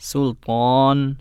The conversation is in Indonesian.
sultan